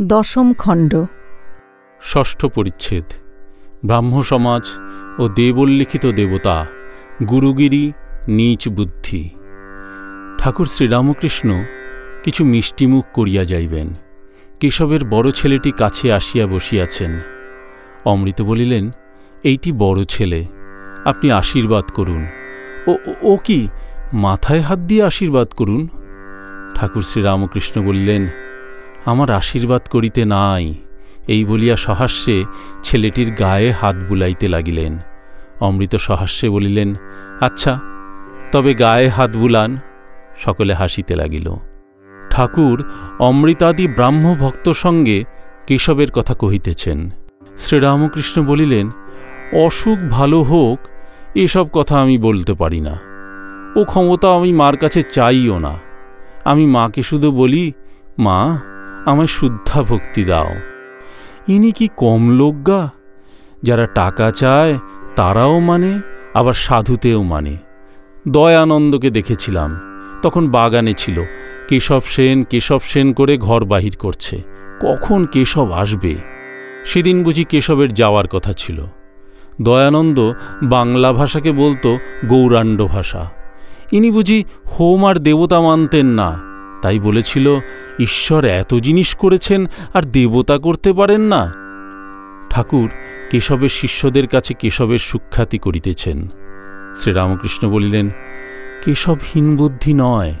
দশম খণ্ড। ষষ্ঠ পরিচ্ছেদ। ব্রাহ্ম সমাজ ও দেবোল্লিখিত দেবতা, গুরুগিরি, নীচ বুদ্ধি। ঠাকুর শ্রীরামকৃষ্ণ কিছু মিষ্টিমুখ করিয়া যাইবেন। কেশবের বড় ছেলেটি কাছে আসিয়া বসিয়াছেন। অমৃত বলিলেন, এইটি বড় ছেলে, আপনি আশীর্বাদ করুন। ও, ও- কি, মাথায় হাত দিয়ে আশীর্বাদ করুন? ঠাকুর শ্রীরামকৃষ্ণ বলিলেন আমার আশীর্বাদ করিতে নাই। এই বলিয়া সহাস্যে ছেলেটির গায়ে হাত বুলাইতে লাগিলেন। অমৃত সহাস্যে বলিলেন আচ্ছা তবে গায়ে হাত বুলান। সকলে হাসিতে লাগিল। ঠাকুর অমৃতাদি ব্রাহ্ম ভক্ত সঙ্গে কেশবের কথা কহিতেছেন। শ্রীরামকৃষ্ণ বলিলেন, অসুখ ভালো হোক, এসব কথা আমি বলতে পারি না। ও ক্ষমতা আমি মার কাছে চাইও না। আমি মাকে শুধু বলি, মা আমায় শুদ্ধা ভক্তি দাও। ইনি কি কম লোকগা যারা টাকা চায়, তারাও মানে আবার সাধুতেও মানে। দয়ানন্দকে দেখেছিলাম, তখন বাগানে ছিল। কেশব সেন কেশব সেন করে ঘর বাহির করছে। কখন কেশব আসবে? সেদিন বুঝি কেশবের যাওয়ার কথা ছিল। দয়ানন্দ বাংলা ভাষাকে বলতো গৌরাণ্ড ভাষা। ইনি বুঝি হোম আর দেবতা মানতেন না। তাই বলেছিল, ঈশ্বর এত জিনিস করেছেন আর দেবতা করতে পারেন না। ঠাকুর কেশবের শিষ্যদের কাছে কেশবের সুখ্যাতি করিতেছেন। শ্রীরামকৃষ্ণ বলিলেন, কেশব হীনবুদ্ধি নয়।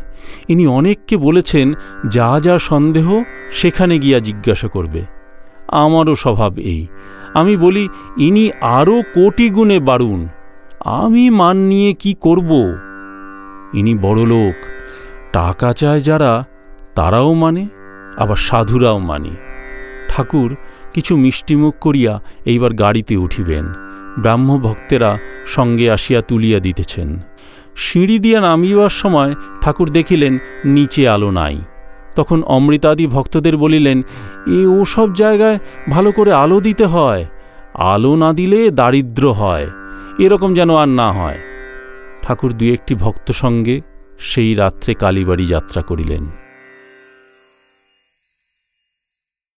ইনি অনেককে বলেছেন, যা যা সন্দেহ, সেখানে গিয়া জিজ্ঞাসা করবে। আমারও স্বভাব এই। আমি বলি, ইনি আরও কোটি গুণে বাড়ুন আমি মান নিয়ে কি করব? ইনি বড় লোক টাকা চায় যারা, তারাও মানে আবার সাধুরাও মানে। ঠাকুর কিছু মিষ্টিমুখ করিয়া এইবার গাড়িতে উঠিবেন। ব্রাহ্ম ভক্তেরা সঙ্গে আসিয়া তুলিয়া দিতেছেন। সিঁড়ি দিয়া নামিবার সময় ঠাকুর দেখিলেন নিচে আলো নাই। তখন অমৃতাদি ভক্তদের বলিলেন, এ ওসব জায়গায় ভালো করে আলো দিতে হয়। আলো না দিলে দারিদ্র হয়। এরকম যেন আর না হয়। ঠাকুর দু একটি ভক্ত সঙ্গে সেই রাত্রে কালীবাড়ি যাত্রা করিলেন।